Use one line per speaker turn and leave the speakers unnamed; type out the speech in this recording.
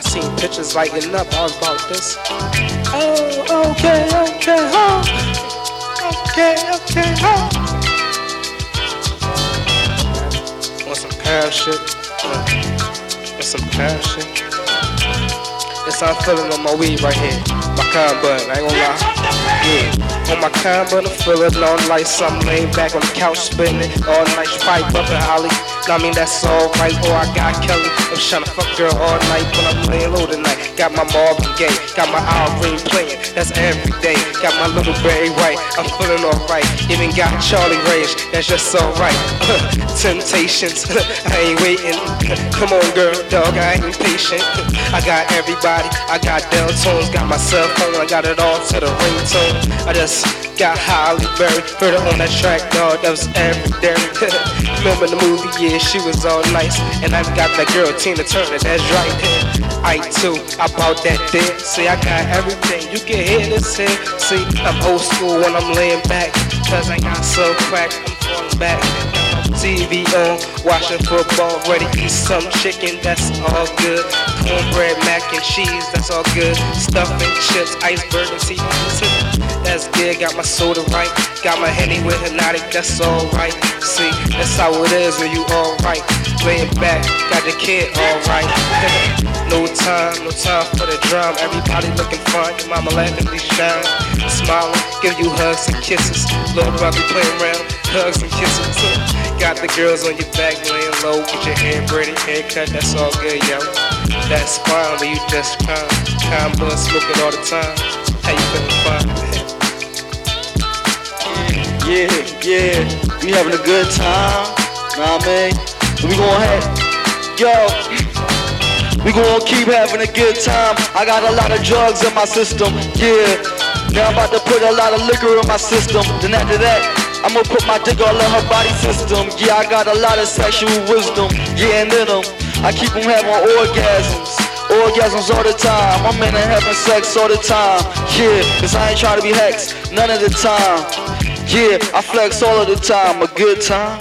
I seen pictures lighting up, I was about this. Oh, okay, okay, oh. Okay, okay, oh. Want some? Uh, want some shit? Yes, I'm feeling on my weed right here. My kind bud, I ain't gonna lie. Yeah. On my kind, but I'm feeling on like something laying back on the couch, spinning all night, pipe up and Holly. I mean, that's alright. Oh, I got Kelly. I'm trying to fuck girl all night, but I'm laying low tonight. Got my Marvin Gaye, got my Green playing. That's every day. Got my little Barry White. I'm feeling alright. Even got Charlie Rage. That's just alright. Temptations. I ain't waiting. Come on, girl, dog. I ain't patient. I got everybody. I got Deltones. Got my cell phone. I got it all to the ringtone. I just got Halle Berry. Heard it on that track, dog. That was every day. Remember the movie? Yeah, she was all nice. And I got that girl, Tina Turner. That's right. I too, I bought that dick. See, I got everything. You can hear this here. See, I'm old school when I'm laying back. Cause I got so crack, I'm falling back. TV on, watching football, ready to eat some chicken, that's all good. Cornbread, mac and cheese, that's all good. Stuffing, chips, iceberg, and tea. That's good, got my soda right. Got my henny with Hpnotiq, that's alright. See, that's how it is when you alright. Laying back, got the kid alright. no time, no time for the drum. Everybody looking fine, your mama laughing, please shine. Smiling, give you hugs and kisses. Little brother playing around, hugs and kisses. Got the girls on your back laying low, get your hair braided, haircut, that's all good, yo. That's fine, but you just calm. Calm blood smoking all the time. How you feeling fine?
Yeah, yeah, we having a good time. Nah, man, we gonna have, yo, we gonna keep having a good time. I got a lot of drugs in my system, yeah. Now I'm about to put a lot of liquor in my system. Then after that, I'ma put my dick all in her body system. Yeah, I got a lot of sexual wisdom. Yeah, and in them, I keep them having orgasms. Orgasms all the time. I'm in there having sex all the time. Yeah, cause I ain't trying to be hexed none of the time. Yeah, I flex all of the time. A good time.